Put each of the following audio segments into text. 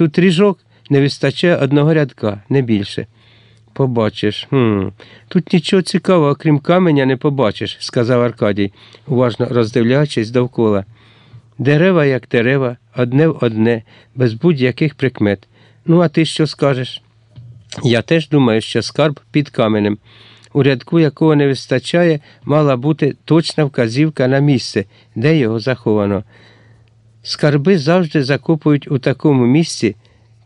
Тут ріжок не вистачає одного рядка, не більше. Побачиш. Хм. Тут нічого цікавого, окрім каменя, не побачиш, сказав Аркадій, уважно роздивляючись довкола. Дерева, як дерева, одне в одне, без будь-яких прикмет. Ну, а ти що скажеш? Я теж думаю, що скарб під каменем, у рядку якого не вистачає, мала бути точна вказівка на місце, де його заховано. Скарби завжди закопують у такому місці,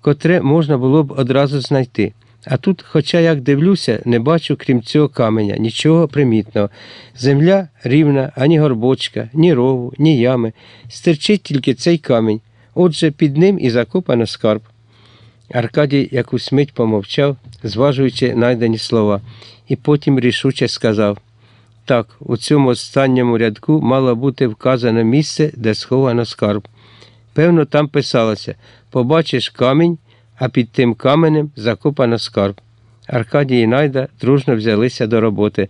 котре можна було б одразу знайти. А тут, хоча як дивлюся, не бачу, крім цього каменя, нічого примітного. Земля рівна, ані горбочка, ні рову, ні ями. Стерчить тільки цей камінь. Отже, під ним і закопано скарб. Аркадій якусь мить помовчав, зважуючи найдені слова, і потім рішуче сказав так, у цьому останньому рядку мало бути вказане місце, де сховано скарб. Певно, там писалося побачиш камінь, а під тим каменем закопано скарб. Аркадій і Найда дружно взялися до роботи.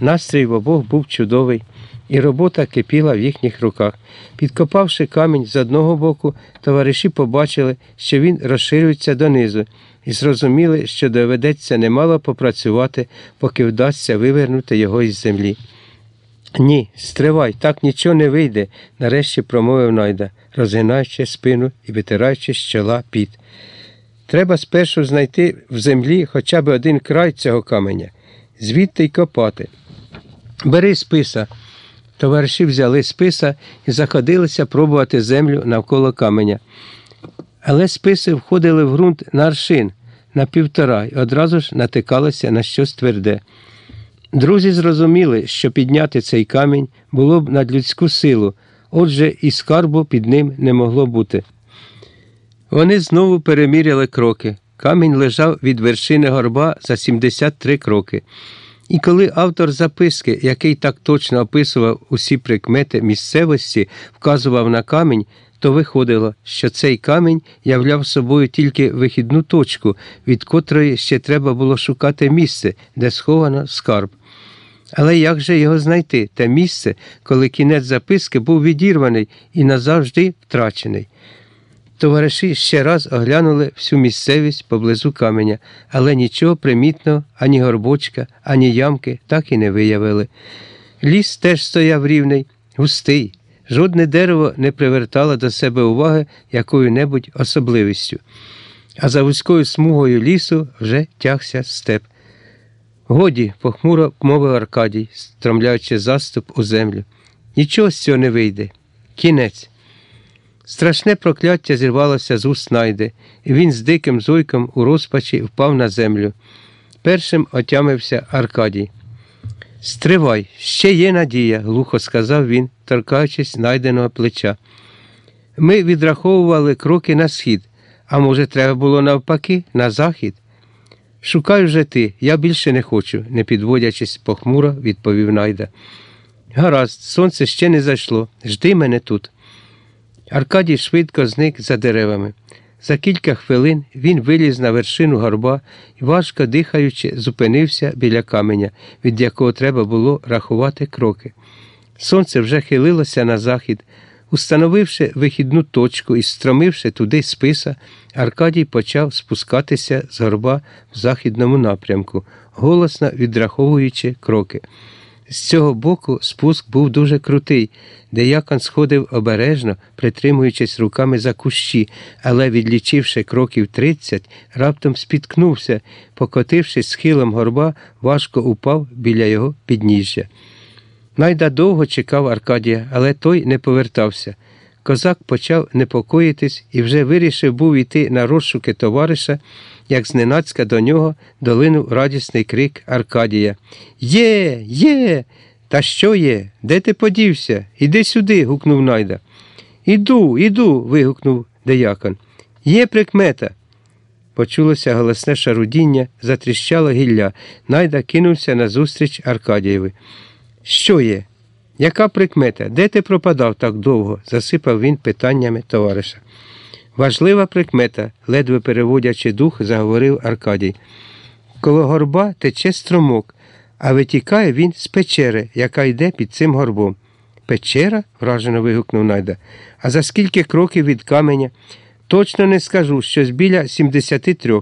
Настрій в обох був чудовий, і робота кипіла в їхніх руках. Підкопавши камінь з одного боку, товариші побачили, що він розширюється донизу, і зрозуміли, що доведеться немало попрацювати, поки вдасться вивернути його із землі. Ні, стривай, так нічого не вийде, нарешті промовив Найда, розгинаючи спину і витираючи з чола піт. Треба спершу знайти в землі хоча б один край цього каменя, звідти й копати. Бери списа. Товариші взяли списа і заходилися пробувати землю навколо каменя. Але списи входили в ґрунт на аршин, на півтора і одразу ж натикалися на щось тверде. Друзі зрозуміли, що підняти цей камінь було б надлюдську силу, отже, і скарбу під ним не могло бути. Вони знову переміряли кроки. Камінь лежав від вершини горба за 73 кроки. І коли автор записки, який так точно описував усі прикмети місцевості, вказував на камінь, то виходило, що цей камінь являв собою тільки вихідну точку, від котрої ще треба було шукати місце, де сховано скарб. Але як же його знайти, те місце, коли кінець записки був відірваний і назавжди втрачений? Товариші ще раз оглянули всю місцевість поблизу каменя, але нічого примітного, ані горбочка, ані ямки так і не виявили. Ліс теж стояв рівний, густий, жодне дерево не привертало до себе уваги якою-небудь особливістю. А за вузькою смугою лісу вже тягся степ. Годі, похмуро мовив Аркадій, стромляючи заступ у землю. Нічого з цього не вийде. Кінець. Страшне прокляття зірвалося з уст найди, і він з диким зойком у розпачі впав на землю. Першим отямився Аркадій. Стривай, ще є надія, глухо сказав він, торкаючись найденого плеча. Ми відраховували кроки на схід, а може, треба було навпаки, на захід. Шукай вже ти, я більше не хочу, не підводячись похмуро, відповів найда. Гаразд, сонце ще не зайшло. Жди мене тут. Аркадій швидко зник за деревами. За кілька хвилин він виліз на вершину горба і, важко дихаючи, зупинився біля каменя, від якого треба було рахувати кроки. Сонце вже хилилося на захід. Установивши вихідну точку і стромивши туди списа, Аркадій почав спускатися з горба в західному напрямку, голосно відраховуючи кроки. З цього боку спуск був дуже крутий, деякон сходив обережно, притримуючись руками за кущі, але, відлічивши кроків тридцять, раптом спіткнувся, покотившись схилом горба, важко упав біля його підніжжя. Найда довго чекав Аркадія, але той не повертався. Козак почав непокоїтись і вже вирішив був іти на розшуки товариша, як зненацька до нього долинув радісний крик Аркадія. Є, є. Та що є? Де ти подівся? Іди сюди. гукнув найда. Іду, іду. вигукнув деякон. Є прикмета. Почулося голосне шарудіння, затріщало гілля. Найда кинувся назустріч Аркадієві. Що є? Яка прикмета? Де ти пропадав так довго? засипав він питаннями товариша. Важлива прикмета, ледве переводячи дух, заговорив Аркадій. Коло горба тече струмок, а витікає він з печери, яка йде під цим горбом. Печера? вражено вигукнув Найда. А за скільки кроків від каменя? Точно не скажу, щось біля 73.